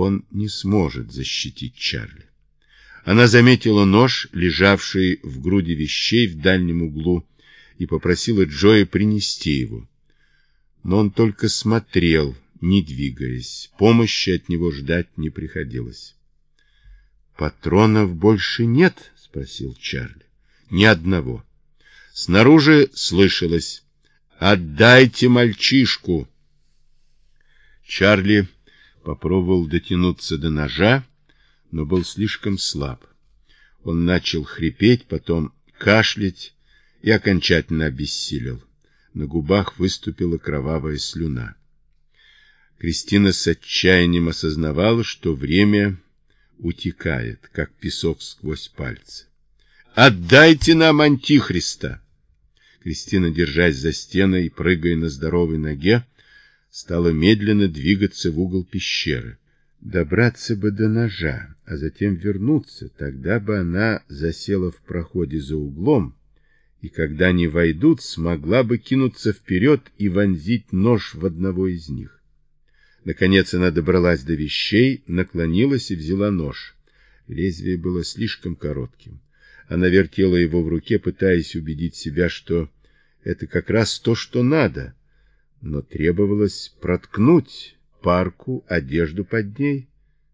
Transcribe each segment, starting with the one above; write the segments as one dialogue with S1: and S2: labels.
S1: он не сможет защитить Чарли. Она заметила нож, лежавший в груди вещей в дальнем углу, и попросила Джоя принести его. Но он только смотрел, не двигаясь. Помощи от него ждать не приходилось. «Патронов больше нет?» — спросил Чарли. «Ни одного». Снаружи слышалось «Отдайте мальчишку!» Чарли попробовал дотянуться до ножа, но был слишком слаб. Он начал хрипеть, потом кашлять и окончательно обессилел. На губах выступила кровавая слюна. Кристина с отчаянием осознавала, что время утекает, как песок сквозь пальцы. «Отдайте нам Антихриста!» Кристина, держась за стеной и прыгая на здоровой ноге, стала медленно двигаться в угол пещеры. Добраться бы до ножа, а затем вернуться, тогда бы она засела в проходе за углом, и когда они войдут, смогла бы кинуться вперед и вонзить нож в одного из них. Наконец она добралась до вещей, наклонилась и взяла нож. Лезвие было слишком коротким. Она вертела его в руке, пытаясь убедить себя, что это как раз то, что надо, но требовалось проткнуть парку, одежду под ней,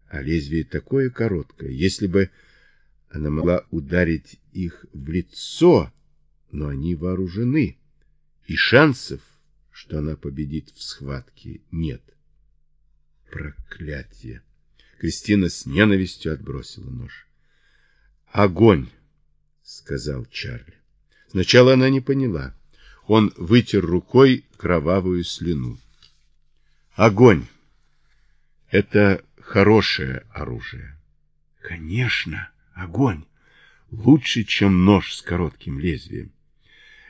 S1: а лезвие такое короткое. Если бы она могла ударить их в лицо, но они вооружены, и шансов, что она победит в схватке, нет. Проклятие! Кристина с ненавистью отбросила нож. «Огонь!» — сказал Чарли. Сначала она не поняла. Он вытер рукой кровавую слюну. Огонь! Это хорошее оружие. Конечно, огонь! Лучше, чем нож с коротким лезвием.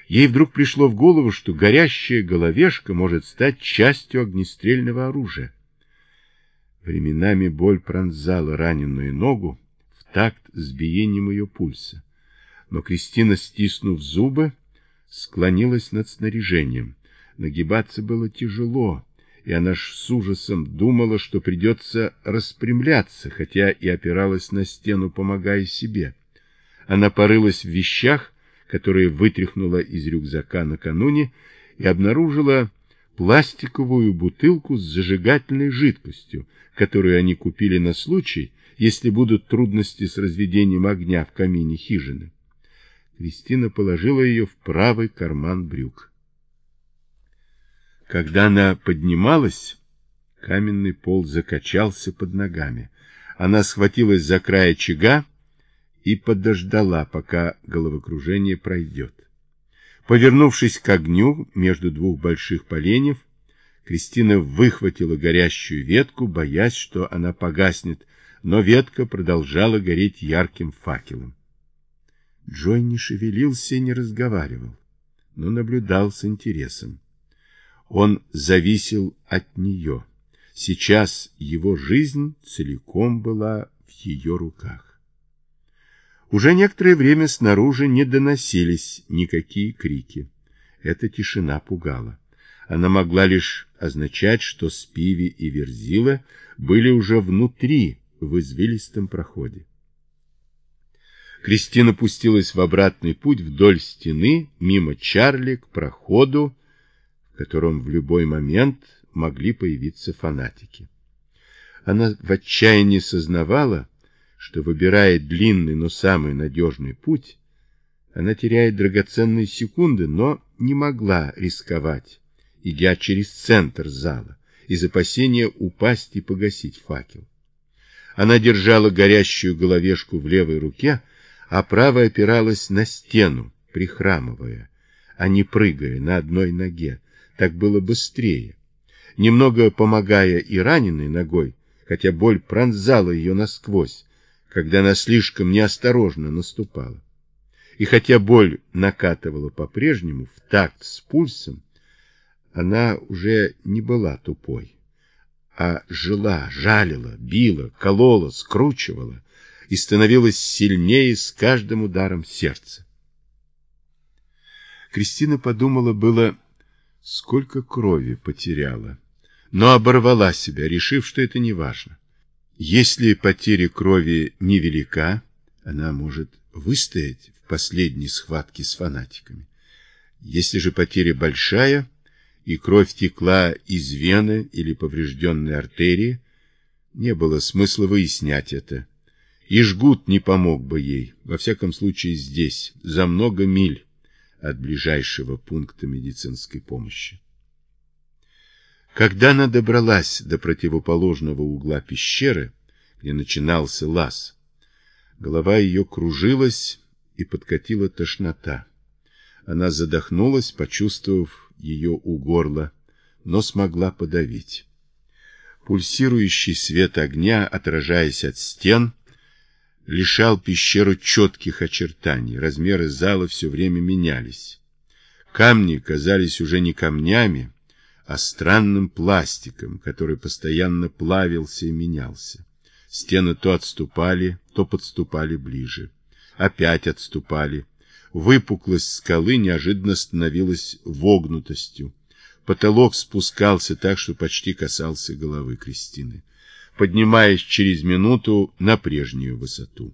S1: Ей вдруг пришло в голову, что горящая головешка может стать частью огнестрельного оружия. Временами боль пронзала раненую ногу в такт с биением ее пульса. Но Кристина, стиснув зубы, склонилась над снаряжением. Нагибаться было тяжело, и она с ужасом думала, что придется распрямляться, хотя и опиралась на стену, помогая себе. Она порылась в вещах, которые вытряхнула из рюкзака накануне, и обнаружила пластиковую бутылку с зажигательной жидкостью, которую они купили на случай, если будут трудности с разведением огня в камине хижины. Кристина положила ее в правый карман брюк. Когда она поднималась, каменный пол закачался под ногами. Она схватилась за край очага и подождала, пока головокружение пройдет. Повернувшись к огню между двух больших поленьев, Кристина выхватила горящую ветку, боясь, что она погаснет, но ветка продолжала гореть ярким факелом. Джой не шевелился и не разговаривал, но наблюдал с интересом. Он зависел от нее. Сейчас его жизнь целиком была в ее руках. Уже некоторое время снаружи не доносились никакие крики. Эта тишина пугала. Она могла лишь означать, что Спиви и Верзила были уже внутри, в извилистом проходе. Кристина пустилась в обратный путь вдоль стены, мимо Чарли, к проходу, котором в любой момент могли появиться фанатики. Она в отчаянии сознавала, что, выбирая длинный, но самый надежный путь, она теряет драгоценные секунды, но не могла рисковать, идя через центр зала, из опасения упасть и погасить факел. Она держала горящую головешку в левой руке, а правая опиралась на стену, прихрамывая, а не прыгая на одной ноге. Так было быстрее. Немного помогая и раненой ногой, хотя боль пронзала ее насквозь, когда она слишком неосторожно наступала. И хотя боль накатывала по-прежнему в такт с пульсом, она уже не была тупой, а жила, жалила, била, колола, скручивала, и становилась сильнее с каждым ударом сердца. Кристина подумала было, сколько крови потеряла, но оборвала себя, решив, что это не важно. Если потеря крови невелика, она может выстоять в последней схватке с фанатиками. Если же потеря большая, и кровь текла из вены или поврежденной артерии, не было смысла выяснять это. И жгут не помог бы ей, во всяком случае здесь, за много миль от ближайшего пункта медицинской помощи. Когда она добралась до противоположного угла пещеры, где начинался лаз, голова ее кружилась и подкатила тошнота. Она задохнулась, почувствовав ее у горла, но смогла подавить. Пульсирующий свет огня, отражаясь от стен, лишал пещеру четких очертаний. Размеры зала все время менялись. Камни казались уже не камнями, а странным пластиком, который постоянно плавился и менялся. Стены то отступали, то подступали ближе. Опять отступали. Выпуклость скалы неожиданно становилась вогнутостью. Потолок спускался так, что почти касался головы Кристины, поднимаясь через минуту на прежнюю высоту.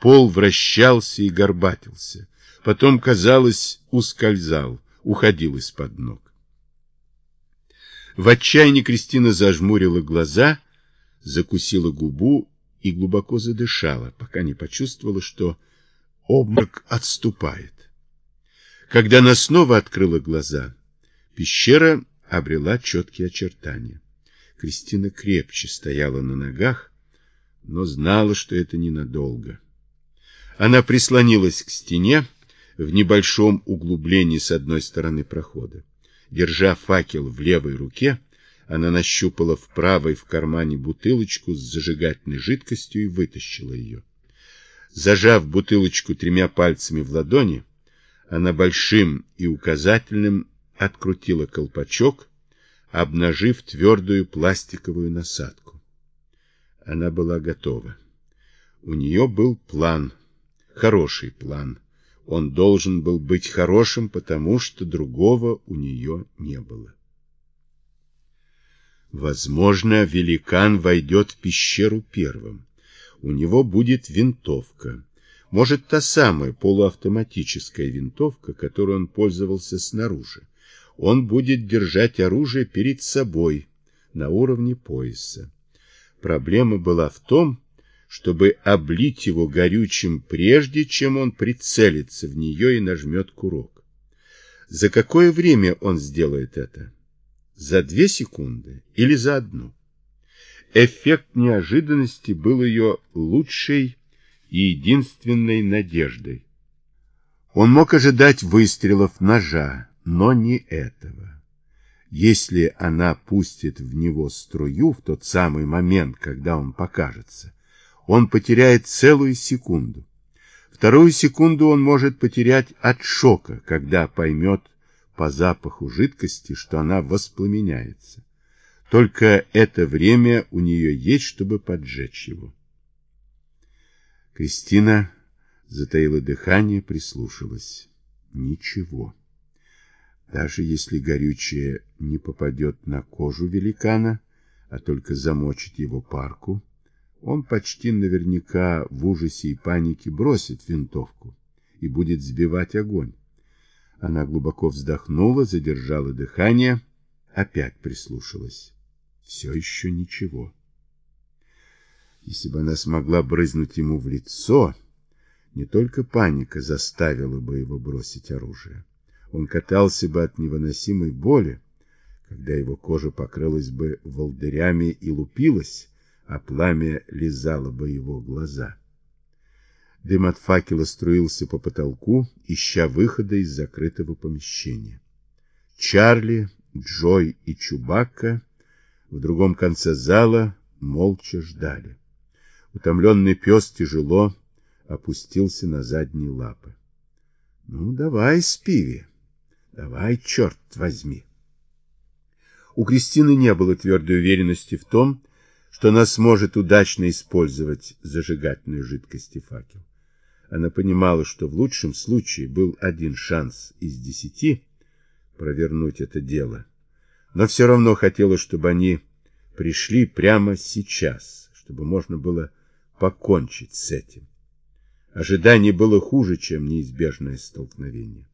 S1: Пол вращался и горбатился, потом, казалось, ускользал, уходил из-под ног. В отчаянии Кристина зажмурила глаза, закусила губу и глубоко задышала, пока не почувствовала, что обморок отступает. Когда она снова открыла глаза, Пещера обрела четкие очертания. Кристина крепче стояла на ногах, но знала, что это ненадолго. Она прислонилась к стене в небольшом углублении с одной стороны прохода. Держа факел в левой руке, она нащупала в правой в кармане бутылочку с зажигательной жидкостью и вытащила ее. Зажав бутылочку тремя пальцами в ладони, она большим и указательным открутила колпачок, обнажив твердую пластиковую насадку. Она была готова. У нее был план, хороший план. Он должен был быть хорошим, потому что другого у нее не было. Возможно, великан войдет в пещеру первым. У него будет винтовка. Может, та самая полуавтоматическая винтовка, которой он пользовался снаружи он будет держать оружие перед собой на уровне пояса. Проблема была в том, чтобы облить его горючим прежде, чем он прицелится в нее и нажмет курок. За какое время он сделает это? За две секунды или за одну? Эффект неожиданности был ее лучшей и единственной надеждой. Он мог ожидать выстрелов ножа, но не этого. Если она пустит в него струю в тот самый момент, когда он покажется, он потеряет целую секунду. Вторую секунду он может потерять от шока, когда поймет по запаху жидкости, что она воспламеняется. Только это время у нее есть, чтобы поджечь его. Кристина затаила дыхание, прислушалась. Ничего. Даже если горючее не попадет на кожу великана, а только замочит его парку, он почти наверняка в ужасе и панике бросит винтовку и будет сбивать огонь. Она глубоко вздохнула, задержала дыхание, опять прислушалась. Все еще ничего. Если бы она смогла брызнуть ему в лицо, не только паника заставила бы его бросить оружие он катался бы от невыносимой боли, когда его кожа покрылась бы волдырями и лупилась, а пламя лизало бы его глаза. Дым от факела струился по потолку, ища выхода из закрытого помещения. Чарли, Джой и Чубакка в другом конце зала молча ждали. Утомленный пес тяжело опустился на задние лапы. — Ну, давай, Спиви, Давай, черт возьми. У Кристины не было твердой уверенности в том, что она сможет удачно использовать зажигательную жидкость и факел. Она понимала, что в лучшем случае был один шанс из десяти провернуть это дело, но все равно хотела, чтобы они пришли прямо сейчас, чтобы можно было покончить с этим. Ожидание было хуже, чем неизбежное столкновение.